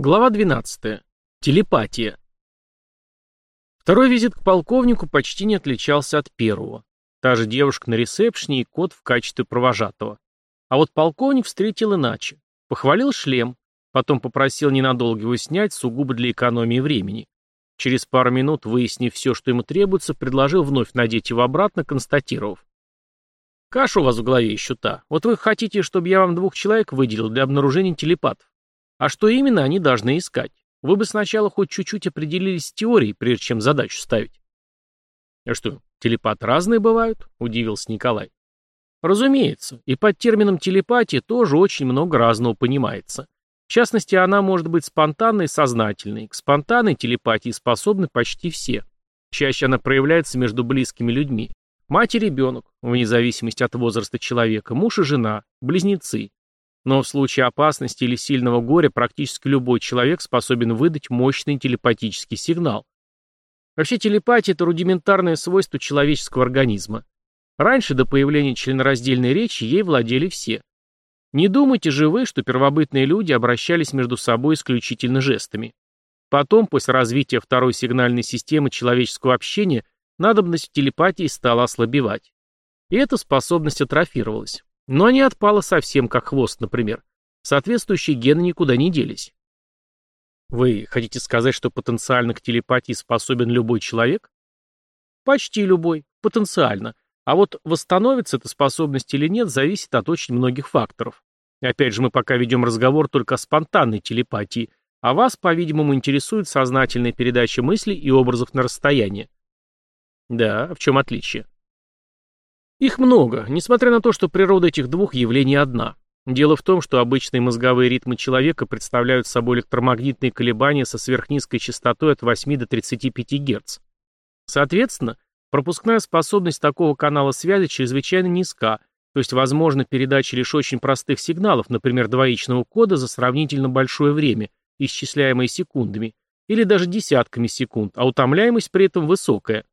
Глава 12. Телепатия. Второй визит к полковнику почти не отличался от первого. Та же девушка на ресепшне и кот в качестве провожатого. А вот полковник встретил иначе. Похвалил шлем, потом попросил ненадолго его снять, сугубо для экономии времени. Через пару минут, выяснив все, что ему требуется, предложил вновь надеть его обратно, констатировав. «Каша у вас в голове еще та. Вот вы хотите, чтобы я вам двух человек выделил для обнаружения телепатов. А что именно они должны искать? Вы бы сначала хоть чуть-чуть определились с теорией, прежде чем задачу ставить. А что, телепаты разные бывают? Удивился Николай. Разумеется, и под термином телепатия тоже очень много разного понимается. В частности, она может быть спонтанной и сознательной. К спонтанной телепатии способны почти все. Чаще она проявляется между близкими людьми. Мать и ребенок, вне зависимости от возраста человека, муж и жена, близнецы. Но в случае опасности или сильного горя практически любой человек способен выдать мощный телепатический сигнал. Вообще телепатия – это рудиментарное свойство человеческого организма. Раньше, до появления членораздельной речи, ей владели все. Не думайте же вы, что первобытные люди обращались между собой исключительно жестами. Потом, после развития второй сигнальной системы человеческого общения, надобность в телепатии стала ослабевать. И эта способность атрофировалась. Но не отпала совсем, как хвост, например. Соответствующие гены никуда не делись. Вы хотите сказать, что потенциально к телепатии способен любой человек? Почти любой, потенциально. А вот восстановится эта способность или нет, зависит от очень многих факторов. Опять же, мы пока ведем разговор только о спонтанной телепатии, а вас, по-видимому, интересует сознательная передача мыслей и образов на расстояние. Да, в чем отличие? Их много, несмотря на то, что природа этих двух явлений одна. Дело в том, что обычные мозговые ритмы человека представляют собой электромагнитные колебания со сверхнизкой частотой от 8 до 35 Гц. Соответственно, пропускная способность такого канала связи чрезвычайно низка, то есть возможна передача лишь очень простых сигналов, например, двоичного кода за сравнительно большое время, исчисляемое секундами, или даже десятками секунд, а утомляемость при этом высокая.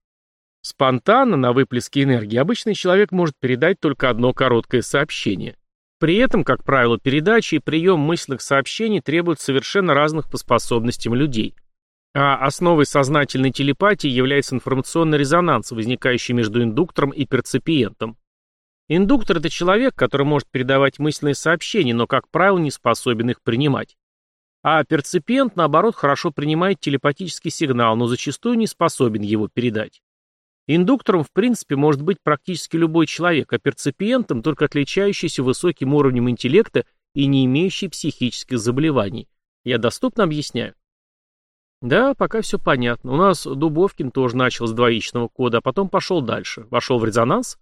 Спонтанно на выплеске энергии обычный человек может передать только одно короткое сообщение. При этом, как правило, передача и прием мысленных сообщений требуют совершенно разных по способностям людей. А основой сознательной телепатии является информационный резонанс, возникающий между индуктором и перцепиентом. Индуктор – это человек, который может передавать мысленные сообщения, но, как правило, не способен их принимать. А перцепиент, наоборот, хорошо принимает телепатический сигнал, но зачастую не способен его передать. Индуктором, в принципе, может быть практически любой человек, а перцепиентом только отличающийся высоким уровнем интеллекта и не имеющий психических заболеваний. Я доступно объясняю? Да, пока все понятно. У нас Дубовкин тоже начал с двоичного кода, а потом пошел дальше. Вошел в резонанс?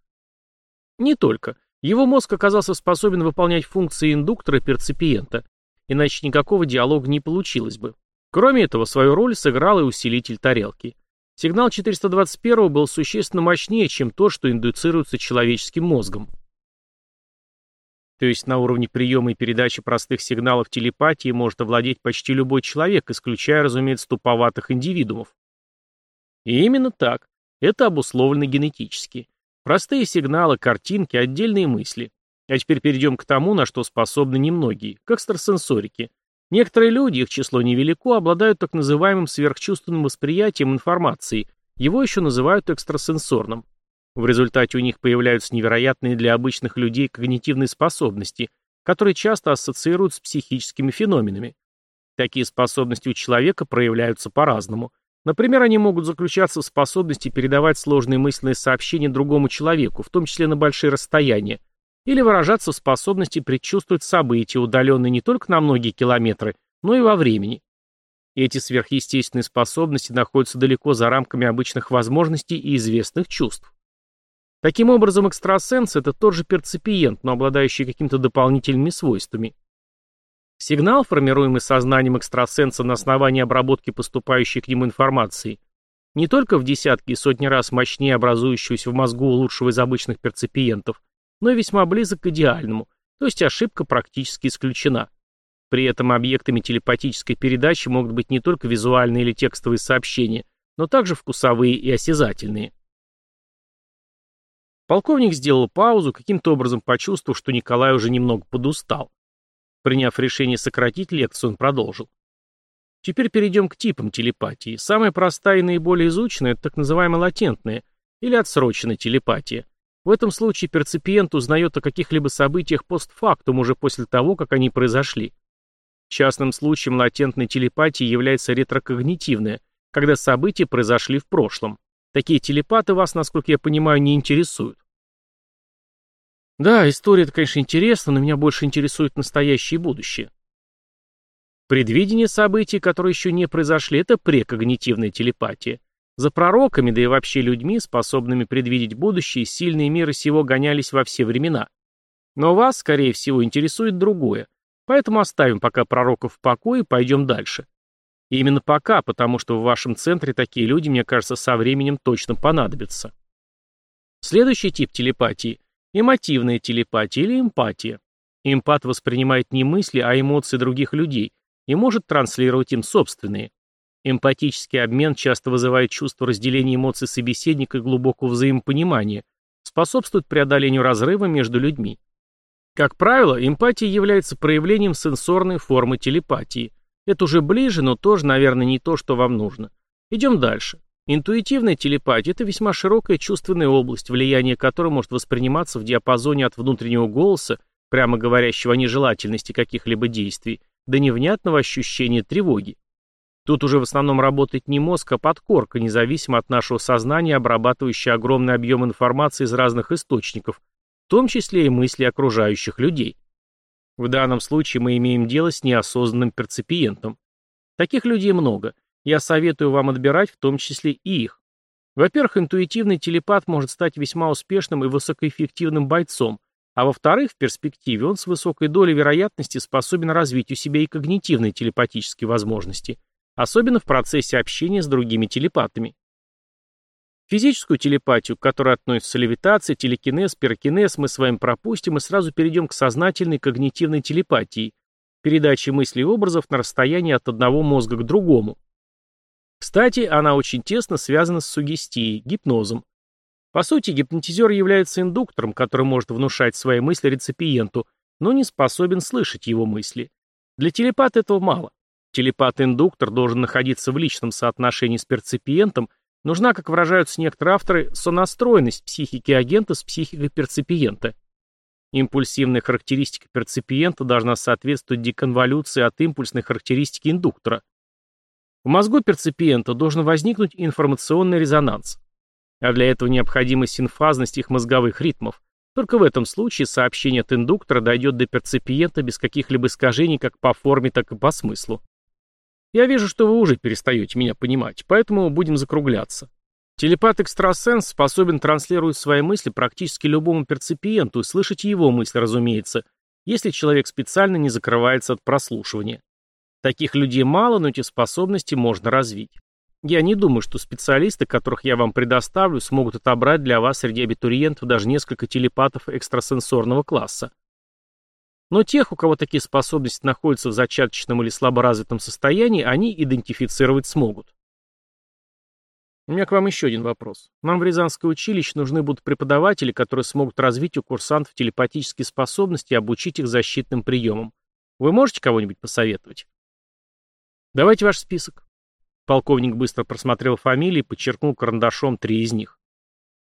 Не только. Его мозг оказался способен выполнять функции индуктора и перцепиента, иначе никакого диалога не получилось бы. Кроме этого, свою роль сыграл и усилитель тарелки. Сигнал 421 был существенно мощнее, чем то, что индуцируется человеческим мозгом. То есть на уровне приема и передачи простых сигналов телепатии может овладеть почти любой человек, исключая, разумеется, туповатых индивидуумов. И именно так. Это обусловлено генетически. Простые сигналы, картинки, отдельные мысли. А теперь перейдем к тому, на что способны немногие, к экстрасенсорике. Некоторые люди, их число невелико, обладают так называемым сверхчувственным восприятием информации, его еще называют экстрасенсорным. В результате у них появляются невероятные для обычных людей когнитивные способности, которые часто ассоциируют с психическими феноменами. Такие способности у человека проявляются по-разному. Например, они могут заключаться в способности передавать сложные мысленные сообщения другому человеку, в том числе на большие расстояния, или выражаться в способности предчувствовать события, удаленные не только на многие километры, но и во времени. эти сверхъестественные способности находятся далеко за рамками обычных возможностей и известных чувств. Таким образом, экстрасенс – это тот же перцепиент, но обладающий какими-то дополнительными свойствами. Сигнал, формируемый сознанием экстрасенса на основании обработки поступающей к нему информации, не только в десятки и сотни раз мощнее образующегося в мозгу лучшего из обычных перцепиентов, но весьма близок к идеальному, то есть ошибка практически исключена. При этом объектами телепатической передачи могут быть не только визуальные или текстовые сообщения, но также вкусовые и осязательные. Полковник сделал паузу, каким-то образом почувствовав, что Николай уже немного подустал. Приняв решение сократить лекцию, он продолжил. Теперь перейдем к типам телепатии. Самая простая и наиболее изученная – это так называемая латентная или отсроченная телепатия. В этом случае перципиент узнает о каких-либо событиях постфактум уже после того, как они произошли. Частным случаем латентной телепатии является ретрокогнитивная, когда события произошли в прошлом. Такие телепаты вас, насколько я понимаю, не интересуют. Да, история это, конечно, интересна, но меня больше интересует настоящее и будущее. Предвидение событий, которые еще не произошли, это прекогнитивная телепатия. За пророками, да и вообще людьми, способными предвидеть будущее, сильные миры сего гонялись во все времена. Но вас, скорее всего, интересует другое. Поэтому оставим пока пророков в покое и пойдем дальше. И именно пока, потому что в вашем центре такие люди, мне кажется, со временем точно понадобятся. Следующий тип телепатии – эмотивная телепатия или эмпатия. Эмпат воспринимает не мысли, а эмоции других людей и может транслировать им собственные. Эмпатический обмен часто вызывает чувство разделения эмоций собеседника и глубокого взаимопонимания, способствует преодолению разрыва между людьми. Как правило, эмпатия является проявлением сенсорной формы телепатии. Это уже ближе, но тоже, наверное, не то, что вам нужно. Идем дальше. Интуитивная телепатия – это весьма широкая чувственная область, влияние которой может восприниматься в диапазоне от внутреннего голоса, прямо говорящего о нежелательности каких-либо действий, до невнятного ощущения тревоги. Тут уже в основном работает не мозг, а подкорка, независимо от нашего сознания, обрабатывающая огромный объем информации из разных источников, в том числе и мысли окружающих людей. В данном случае мы имеем дело с неосознанным перципиентом. Таких людей много. Я советую вам отбирать в том числе и их. Во-первых, интуитивный телепат может стать весьма успешным и высокоэффективным бойцом, а во-вторых, в перспективе он с высокой долей вероятности способен развить у себя и когнитивные телепатические возможности, особенно в процессе общения с другими телепатами. Физическую телепатию, к которой относятся левитация, телекинез, пирокинез, мы с вами пропустим и сразу перейдем к сознательной когнитивной телепатии, передаче мыслей и образов на расстоянии от одного мозга к другому. Кстати, она очень тесно связана с сугестией, гипнозом. По сути, гипнотизер является индуктором, который может внушать свои мысли реципиенту, но не способен слышать его мысли. Для телепата этого мало. Телепат-индуктор должен находиться в личном соотношении с перципиентом, нужна, как выражаются некоторые авторы, сонастроенность психики агента с психикой перципиента. Импульсивная характеристика перципиента должна соответствовать деконволюции от импульсной характеристики индуктора. В мозгу перципиента должен возникнуть информационный резонанс. А для этого необходима синфазность их мозговых ритмов. Только в этом случае сообщение от индуктора дойдет до перципиента без каких-либо искажений как по форме, так и по смыслу. Я вижу, что вы уже перестаете меня понимать, поэтому будем закругляться. Телепат-экстрасенс способен транслировать свои мысли практически любому перципиенту и слышать его мысли, разумеется, если человек специально не закрывается от прослушивания. Таких людей мало, но эти способности можно развить. Я не думаю, что специалисты, которых я вам предоставлю, смогут отобрать для вас среди абитуриентов даже несколько телепатов экстрасенсорного класса. Но тех, у кого такие способности находятся в зачаточном или слаборазвитом состоянии, они идентифицировать смогут. У меня к вам еще один вопрос. Нам в Рязанское училище нужны будут преподаватели, которые смогут развить у курсантов телепатические способности и обучить их защитным приемам. Вы можете кого-нибудь посоветовать? Давайте ваш список. Полковник быстро просмотрел фамилии и подчеркнул карандашом три из них.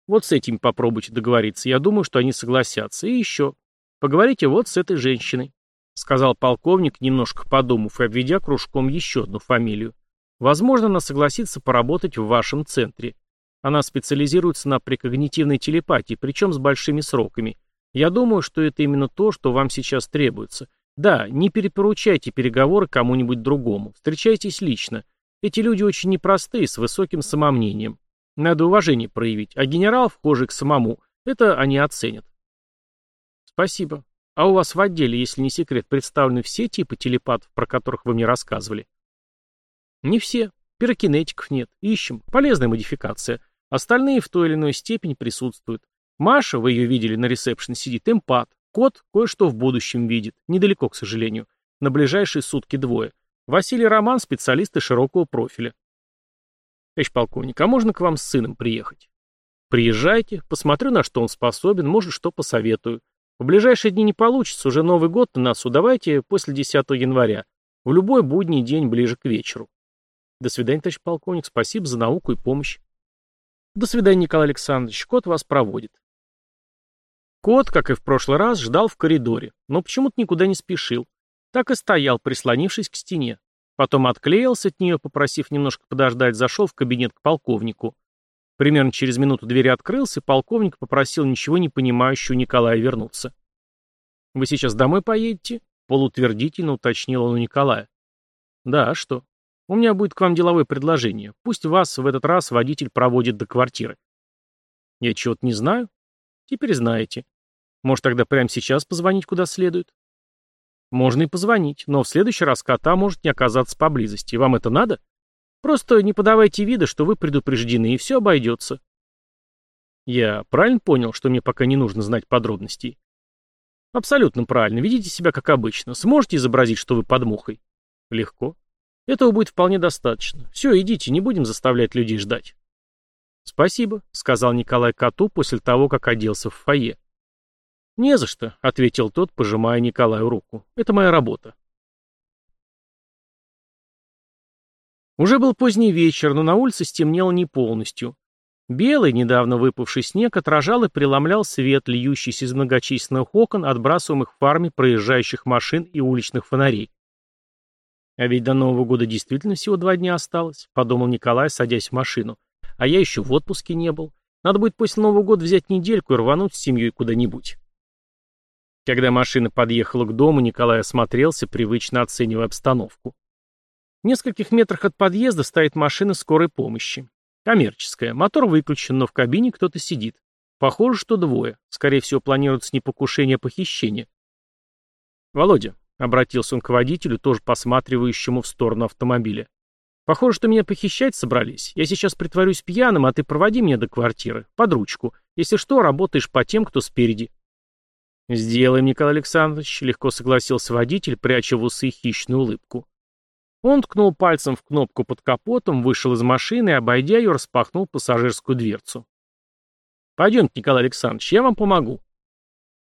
Вот с этим попробуйте договориться. Я думаю, что они согласятся. И еще. Поговорите вот с этой женщиной, сказал полковник, немножко подумав и обведя кружком еще одну фамилию. Возможно, она согласится поработать в вашем центре. Она специализируется на прекогнитивной телепатии, причем с большими сроками. Я думаю, что это именно то, что вам сейчас требуется. Да, не перепоручайте переговоры кому-нибудь другому. Встречайтесь лично. Эти люди очень непростые, с высоким самомнением. Надо уважение проявить, а генерал, вхожий к самому, это они оценят. Спасибо. А у вас в отделе, если не секрет, представлены все типы телепатов, про которых вы мне рассказывали? Не все. Пирокинетиков нет. Ищем. Полезная модификация. Остальные в той или иной степени присутствуют. Маша, вы ее видели на ресепшн, сидит эмпат. Кот кое-что в будущем видит. Недалеко, к сожалению. На ближайшие сутки двое. Василий Роман – специалисты широкого профиля. Товарищ полковник, а можно к вам с сыном приехать? Приезжайте, посмотрю, на что он способен, может, что посоветую. В ближайшие дни не получится, уже Новый год на носу, давайте после 10 января. В любой будний день ближе к вечеру. До свидания, товарищ полковник. Спасибо за науку и помощь. До свидания, Николай Александрович. Кот вас проводит. Кот, как и в прошлый раз, ждал в коридоре, но почему-то никуда не спешил. Так и стоял, прислонившись к стене. Потом отклеился от нее, попросив немножко подождать, зашел в кабинет к полковнику. Примерно через минуту дверь открылся, и полковник попросил ничего не понимающего Николая вернуться. «Вы сейчас домой поедете?» — полутвердительно уточнил он у Николая. «Да, а что? У меня будет к вам деловое предложение. Пусть вас в этот раз водитель проводит до квартиры». «Я чего-то не знаю?» «Теперь знаете. Может, тогда прямо сейчас позвонить куда следует?» Можно и позвонить, но в следующий раз кота может не оказаться поблизости. Вам это надо? Просто не подавайте вида, что вы предупреждены, и все обойдется. Я правильно понял, что мне пока не нужно знать подробностей? Абсолютно правильно. Ведите себя как обычно. Сможете изобразить, что вы под мухой? Легко. Этого будет вполне достаточно. Все, идите, не будем заставлять людей ждать. Спасибо, сказал Николай коту после того, как оделся в фойе. «Не за что», — ответил тот, пожимая Николаю руку. «Это моя работа». Уже был поздний вечер, но на улице стемнело не полностью. Белый, недавно выпавший снег отражал и преломлял свет, льющийся из многочисленных окон, отбрасываемых фарме проезжающих машин и уличных фонарей. «А ведь до Нового года действительно всего два дня осталось», — подумал Николай, садясь в машину. «А я еще в отпуске не был. Надо будет после Нового года взять недельку и рвануть с семьей куда-нибудь». Когда машина подъехала к дому, Николай осмотрелся, привычно оценивая обстановку. В нескольких метрах от подъезда стоит машина скорой помощи. Коммерческая. Мотор выключен, но в кабине кто-то сидит. Похоже, что двое. Скорее всего, планируется не покушение, а похищение. «Володя», — обратился он к водителю, тоже посматривающему в сторону автомобиля. «Похоже, что меня похищать собрались. Я сейчас притворюсь пьяным, а ты проводи меня до квартиры. Под ручку. Если что, работаешь по тем, кто спереди». «Сделаем, Николай Александрович», — легко согласился водитель, пряча в усы хищную улыбку. Он ткнул пальцем в кнопку под капотом, вышел из машины и, обойдя ее, распахнул пассажирскую дверцу. «Пойдемте, Николай Александрович, я вам помогу».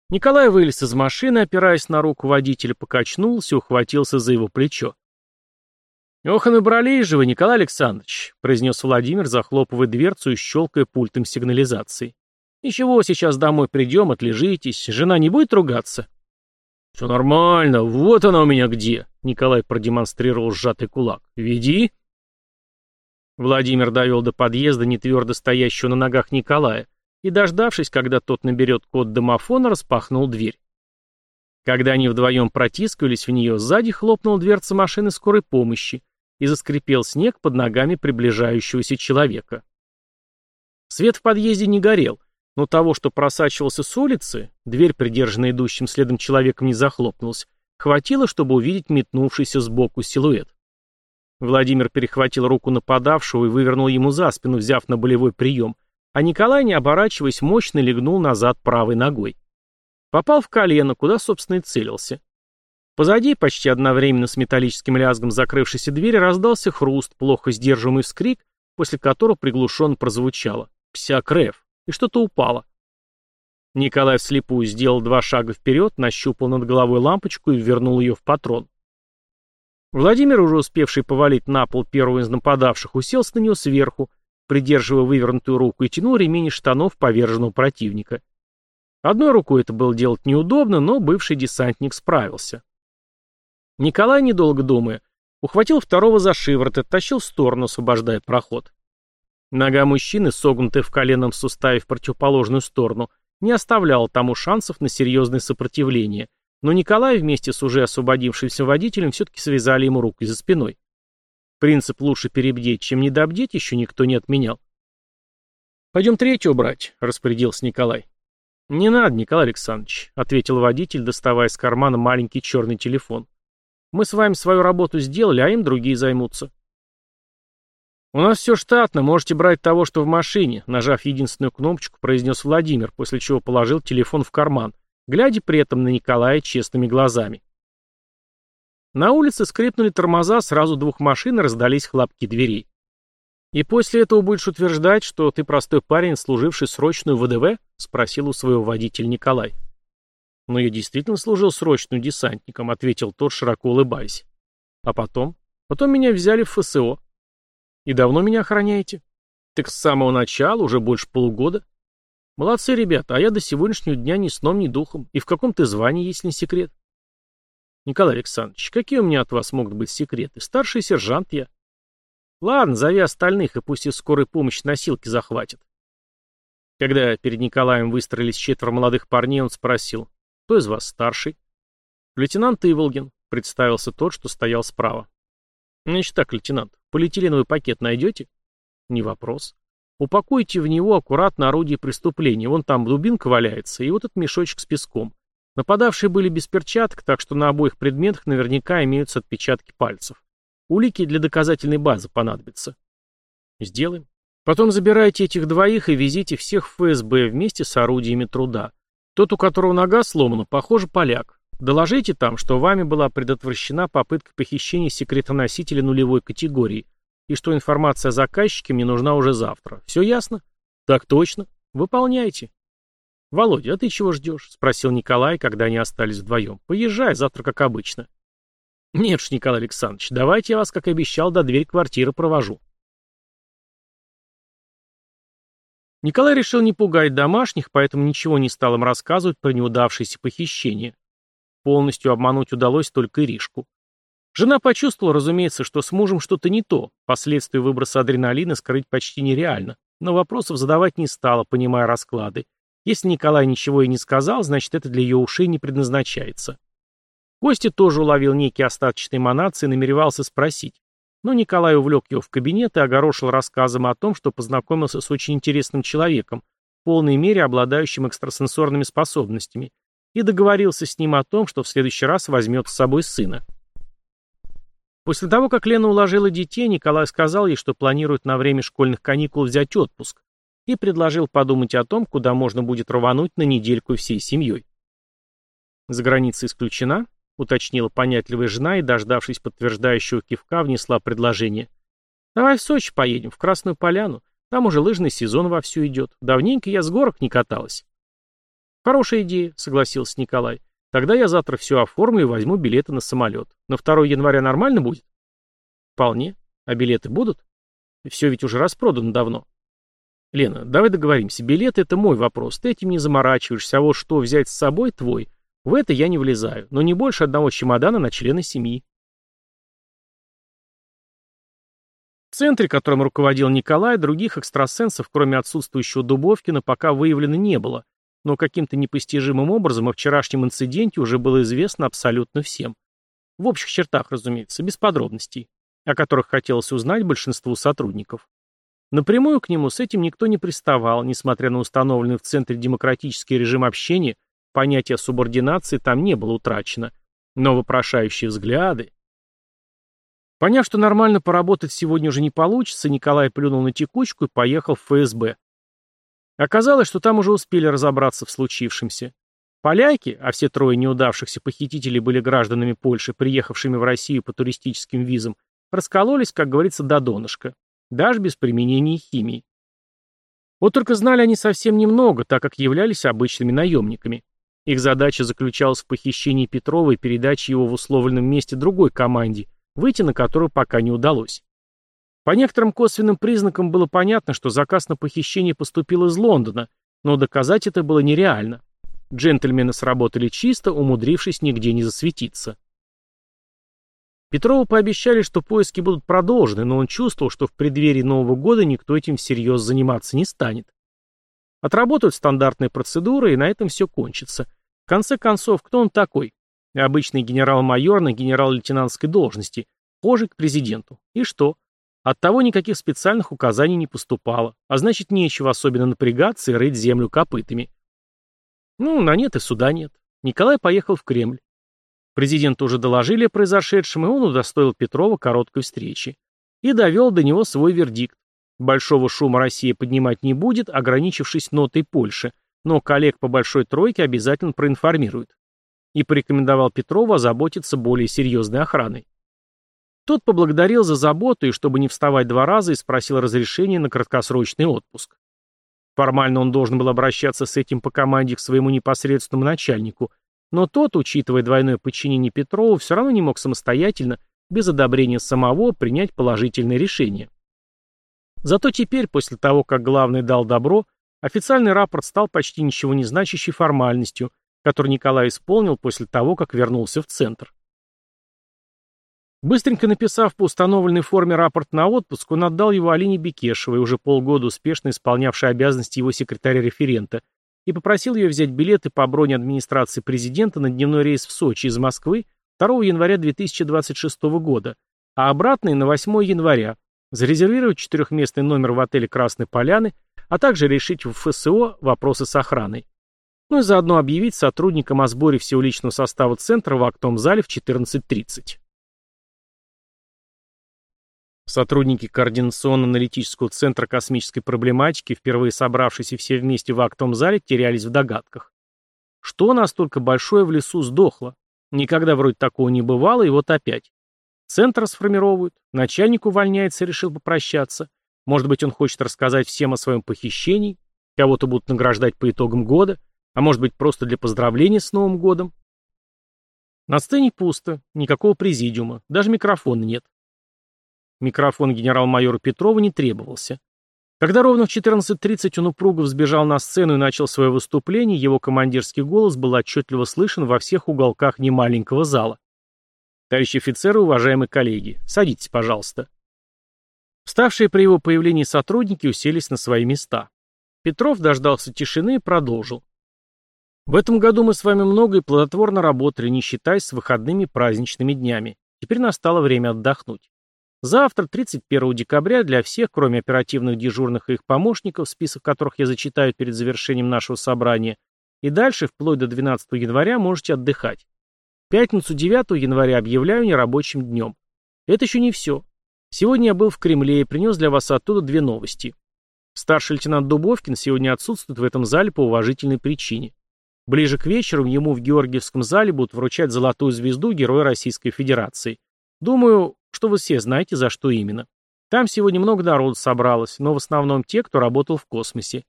Николай вылез из машины, опираясь на руку водителя, покачнулся и ухватился за его плечо. «Ох, и же вы, Николай Александрович», — произнес Владимир, захлопывая дверцу и щелкая пультом сигнализации. Ничего, сейчас домой придем, отлежитесь. Жена не будет ругаться? Все нормально, вот она у меня где. Николай продемонстрировал сжатый кулак. Веди. Владимир довел до подъезда нетвердо стоящего на ногах Николая и, дождавшись, когда тот наберет код домофона, распахнул дверь. Когда они вдвоем протискивались в нее, сзади хлопнула дверца машины скорой помощи и заскрипел снег под ногами приближающегося человека. Свет в подъезде не горел, но того, что просачивался с улицы, дверь, придержанная идущим следом человеком, не захлопнулась, хватило, чтобы увидеть метнувшийся сбоку силуэт. Владимир перехватил руку нападавшего и вывернул ему за спину, взяв на болевой прием, а Николай, не оборачиваясь, мощно легнул назад правой ногой. Попал в колено, куда, собственно, и целился. Позади, почти одновременно с металлическим лязгом закрывшейся двери, раздался хруст, плохо сдерживаемый вскрик, после которого приглушенно прозвучало «Псяк Рев» и что-то упало. Николай вслепую сделал два шага вперед, нащупал над головой лампочку и вернул ее в патрон. Владимир, уже успевший повалить на пол первого из нападавших, уселся на него сверху, придерживая вывернутую руку и тянул ремень штанов поверженного противника. Одной рукой это было делать неудобно, но бывший десантник справился. Николай, недолго думая, ухватил второго за шиворот и оттащил в сторону, освобождая проход. Нога мужчины, согнутая в коленном суставе в противоположную сторону, не оставляла тому шансов на серьезное сопротивление, но Николай вместе с уже освободившимся водителем все-таки связали ему руки за спиной. Принцип «лучше перебдеть, чем недобдеть» еще никто не отменял. «Пойдем третьего брать», — распорядился Николай. «Не надо, Николай Александрович», — ответил водитель, доставая из кармана маленький черный телефон. «Мы с вами свою работу сделали, а им другие займутся». «У нас все штатно, можете брать того, что в машине», нажав единственную кнопочку, произнес Владимир, после чего положил телефон в карман, глядя при этом на Николая честными глазами. На улице скрипнули тормоза сразу двух машин и раздались хлопки дверей. «И после этого будешь утверждать, что ты простой парень, служивший срочную ВДВ?» — спросил у своего водителя Николай. «Но я действительно служил срочным десантником», — ответил тот, широко улыбаясь. А потом? Потом меня взяли в ФСО. И давно меня охраняете? Так с самого начала, уже больше полугода. Молодцы, ребята, а я до сегодняшнего дня ни сном, ни духом. И в каком ты звании, если не секрет? Николай Александрович, какие у меня от вас могут быть секреты? Старший сержант я. Ладно, зови остальных, и пусть из скорой помощи носилки захватят. Когда перед Николаем выстроились четверо молодых парней, он спросил, кто из вас старший? Лейтенант Иволгин, представился тот, что стоял справа. Значит так, лейтенант, полиэтиленовый пакет найдете? Не вопрос. Упакуйте в него аккуратно орудие преступления, вон там дубинка валяется, и вот этот мешочек с песком. Нападавшие были без перчаток, так что на обоих предметах наверняка имеются отпечатки пальцев. Улики для доказательной базы понадобятся. Сделаем. Потом забирайте этих двоих и везите всех в ФСБ вместе с орудиями труда. Тот, у которого нога сломана, похоже, поляк. Доложите там, что вами была предотвращена попытка похищения секретоносителя нулевой категории, и что информация о заказчике мне нужна уже завтра. Все ясно? Так точно. Выполняйте. Володя, а ты чего ждешь? Спросил Николай, когда они остались вдвоем. Поезжай, завтра как обычно. Нет ж, Николай Александрович, давайте я вас, как обещал, до дверь квартиры провожу. Николай решил не пугать домашних, поэтому ничего не стал им рассказывать про неудавшееся похищение. Полностью обмануть удалось только Иришку. Жена почувствовала, разумеется, что с мужем что-то не то, последствия выброса адреналина скрыть почти нереально, но вопросов задавать не стала, понимая расклады. Если Николай ничего и не сказал, значит это для ее ушей не предназначается. Костя тоже уловил некие остаточные манации и намеревался спросить, но Николай увлек его в кабинет и огорошил рассказом о том, что познакомился с очень интересным человеком, в полной мере обладающим экстрасенсорными способностями, и договорился с ним о том, что в следующий раз возьмет с собой сына. После того, как Лена уложила детей, Николай сказал ей, что планирует на время школьных каникул взять отпуск, и предложил подумать о том, куда можно будет рвануть на недельку всей семьей. За границей исключена, — уточнила понятливая жена и, дождавшись подтверждающего кивка, внесла предложение. «Давай в Сочи поедем, в Красную Поляну. Там уже лыжный сезон вовсю идет. Давненько я с горок не каталась». «Хорошая идея», — согласился Николай. «Тогда я завтра все оформлю и возьму билеты на самолет. На 2 января нормально будет?» «Вполне. А билеты будут?» «Все ведь уже распродано давно». «Лена, давай договоримся. Билеты — это мой вопрос. Ты этим не заморачиваешься, а вот что взять с собой — твой. В это я не влезаю, но не больше одного чемодана на члена семьи. В центре, которым руководил Николай, других экстрасенсов, кроме отсутствующего Дубовкина, пока выявлено не было, но каким-то непостижимым образом о вчерашнем инциденте уже было известно абсолютно всем. В общих чертах, разумеется, без подробностей, о которых хотелось узнать большинству сотрудников. Напрямую к нему с этим никто не приставал, несмотря на установленный в центре демократический режим общения Понятие субординации там не было утрачено. Но вопрошающие взгляды... Поняв, что нормально поработать сегодня уже не получится, Николай плюнул на текучку и поехал в ФСБ. Оказалось, что там уже успели разобраться в случившемся. Поляки, а все трое неудавшихся похитителей были гражданами Польши, приехавшими в Россию по туристическим визам, раскололись, как говорится, до донышка, даже без применения химии. Вот только знали они совсем немного, так как являлись обычными наемниками. Их задача заключалась в похищении Петрова и передаче его в условленном месте другой команде, выйти на которую пока не удалось. По некоторым косвенным признакам было понятно, что заказ на похищение поступил из Лондона, но доказать это было нереально. Джентльмены сработали чисто, умудрившись нигде не засветиться. Петрову пообещали, что поиски будут продолжены, но он чувствовал, что в преддверии Нового года никто этим всерьез заниматься не станет. Отработают стандартные процедуры, и на этом все кончится. В конце концов, кто он такой? Обычный генерал-майор на генерал-лейтенантской должности, позже к президенту. И что? От того никаких специальных указаний не поступало, а значит нечего особенно напрягаться и рыть землю копытами. Ну, на нет и суда нет. Николай поехал в Кремль. Президенту уже доложили о произошедшем, и он удостоил Петрова короткой встречи. И довел до него свой вердикт. Большого шума Россия поднимать не будет, ограничившись нотой Польши – но коллег по большой тройке обязательно проинформирует. И порекомендовал Петрову озаботиться более серьезной охраной. Тот поблагодарил за заботу и, чтобы не вставать два раза, и спросил разрешения на краткосрочный отпуск. Формально он должен был обращаться с этим по команде к своему непосредственному начальнику, но тот, учитывая двойное подчинение Петрову, все равно не мог самостоятельно, без одобрения самого принять положительное решение. Зато теперь, после того, как главный дал добро, официальный рапорт стал почти ничего не значащей формальностью, который Николай исполнил после того, как вернулся в центр. Быстренько написав по установленной форме рапорт на отпуск, он отдал его Алине Бекешевой, уже полгода успешно исполнявшей обязанности его секретаря-референта, и попросил ее взять билеты по броне администрации президента на дневной рейс в Сочи из Москвы 2 января 2026 года, а обратный на 8 января, зарезервировать четырехместный номер в отеле «Красной Поляны», а также решить в ФСО вопросы с охраной. Ну и заодно объявить сотрудникам о сборе всего личного состава центра в актовом зале в 14.30. Сотрудники Координационно-аналитического центра космической проблематики, впервые собравшиеся все вместе в актовом зале, терялись в догадках. Что настолько большое в лесу сдохло? Никогда вроде такого не бывало, и вот опять. Центр сформировывают, начальник увольняется, решил попрощаться. Может быть, он хочет рассказать всем о своем похищении, кого-то будут награждать по итогам года, а может быть, просто для поздравления с Новым годом. На сцене пусто, никакого президиума, даже микрофона нет. Микрофон генерал-майору Петрову не требовался. Когда ровно в 14.30 он упруго взбежал на сцену и начал свое выступление, его командирский голос был отчетливо слышен во всех уголках немаленького зала. «Товарищи офицеры, уважаемые коллеги, садитесь, пожалуйста». Вставшие при его появлении сотрудники уселись на свои места. Петров дождался тишины и продолжил. В этом году мы с вами много и плодотворно работали, не считаясь с выходными праздничными днями. Теперь настало время отдохнуть. Завтра, 31 декабря, для всех, кроме оперативных дежурных и их помощников, список которых я зачитаю перед завершением нашего собрания, и дальше, вплоть до 12 января, можете отдыхать. Пятницу 9 января объявляю нерабочим днем. Это еще не все. Сегодня я был в Кремле и принес для вас оттуда две новости. Старший лейтенант Дубовкин сегодня отсутствует в этом зале по уважительной причине. Ближе к вечеру ему в Георгиевском зале будут вручать золотую звезду Героя Российской Федерации. Думаю, что вы все знаете, за что именно. Там сегодня много народу собралось, но в основном те, кто работал в космосе.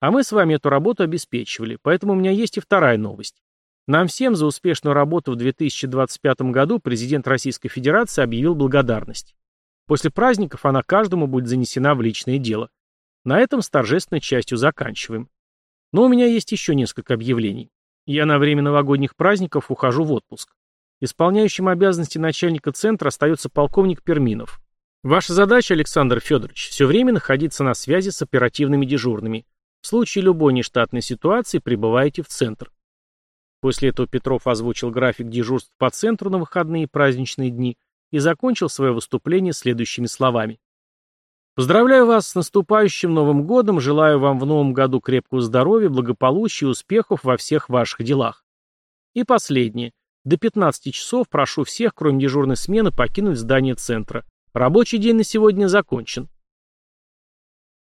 А мы с вами эту работу обеспечивали, поэтому у меня есть и вторая новость. Нам всем за успешную работу в 2025 году президент Российской Федерации объявил благодарность. После праздников она каждому будет занесена в личное дело. На этом с торжественной частью заканчиваем. Но у меня есть еще несколько объявлений. Я на время новогодних праздников ухожу в отпуск. Исполняющим обязанности начальника центра остается полковник Перминов. Ваша задача, Александр Федорович, все время находиться на связи с оперативными дежурными. В случае любой нештатной ситуации прибываете в центр. После этого Петров озвучил график дежурств по центру на выходные и праздничные дни и закончил свое выступление следующими словами. Поздравляю вас с наступающим Новым годом, желаю вам в новом году крепкого здоровья, благополучия и успехов во всех ваших делах. И последнее. До 15 часов прошу всех, кроме дежурной смены, покинуть здание центра. Рабочий день на сегодня закончен.